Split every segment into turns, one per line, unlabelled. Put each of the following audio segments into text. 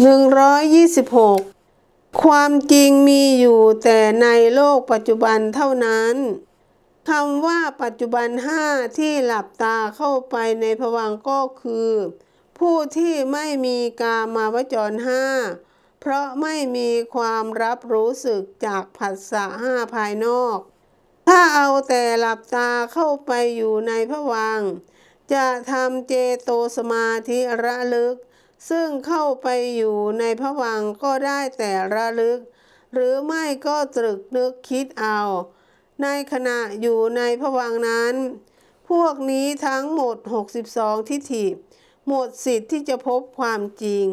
126 ความจริงมีอยู่แต่ในโลกปัจจุบันเท่านั้นคำว่าปัจจุบันห้าที่หลับตาเข้าไปในผวังก็คือ ผู้ที่ไม่มีกามาวจรห้าเพราะไม่มีความรับรู้สึกจากผัสสะห้าภายนอก ถ้าเอาแต่หลับตาเข้าไปอยู่ในผวัง จะทำเจโตสมาธิระลึก ซึ่งเข้าไปอยู่ในผวังก็ได้แต่ระลึก หรือไม่ก็ตรึกนึกคิดเอา ในขณะอยู่ในผวังนั้น พวกนี้ทั้งหมด 62 ทิฏฐิ หมดสิทธิ์ที่จะพบความจริง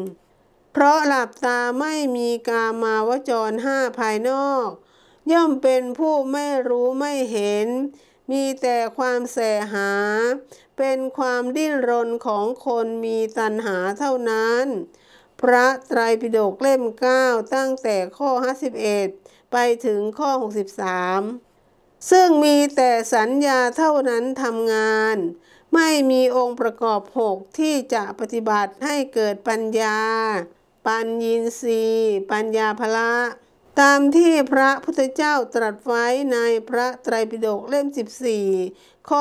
เพราะหลับตาไม่มีกามาวจรห้าภายนอก ย่อมเป็นผู้ไม่รู้ไม่เห็น มีแต่ความแสหา เป็นความดิ้นรนของคนมีตัณหาเท่านั้น พระไตรปิฎกเล่ม 9 ตั้งแต่ข้อ 51 ไปถึงข้อ 63 ซึ่งมีแต่สัญญาเท่านั้นทำงาน ไม่มีองค์ประกอบ 6 ที่จะปฏิบัติให้เกิดปัญญา ปัญญีสีปัญญาภละ ตามที่พระพุทธเจ้าตรัสไว้ในพระไตรปิฎกเล่ม 14 ข้อ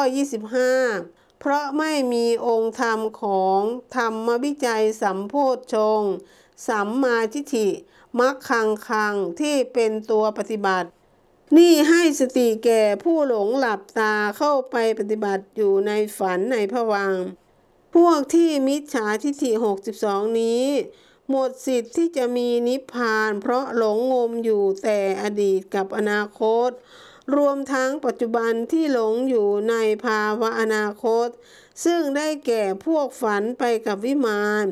25 เพราะไม่มีองค์ธรรมของธรรมวิจัยสัมโพธชง สัมมาทิฏฐิมักคังคังที่เป็นตัวปฏิบัติ นี่ให้สติแก่ผู้หลงหลับตาเข้าไปปฏิบัติอยู่ในฝันในผวัง พวกที่มิจฉาทิฏฐิ 62 นี้ หมดสิทธิ์ที่จะมีนิพพาน เพราะหลงงมอยู่แต่อดีตกับอนาคต รวมทั้งปัจจุบันที่หลงอยู่ในภาวะอนาคต ซึ่งได้แก่พวกฝันไปกับวิมาน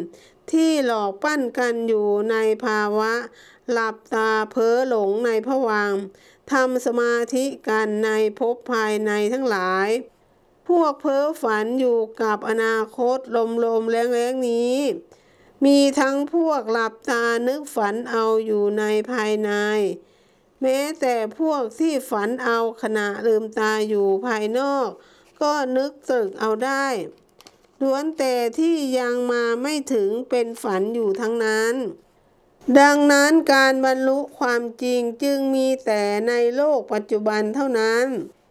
ที่หลอกปั้นกันอยู่ในภาวะ หลับตาเพ้อหลงในผวังทำสมาธิกันในภพภายในทั้งหลาย พวกเพ้อฝันอยู่กับอนาคตลมๆแรงๆนี้ มีทั้งพวกหลับตานึกฝันเอาอยู่ในภายใน แม้แต่พวกที่ฝันเอาขณะลืมตาอยู่ภายนอก ก็นึกตรึกเอาได้ล้วนแต่ที่ยังมาไม่ถึงเป็นฝันอยู่ทั้งนั้น ดังนั้นการบรรลุความจริงจึงมีแต่ในโลกปัจจุบันเท่านั้น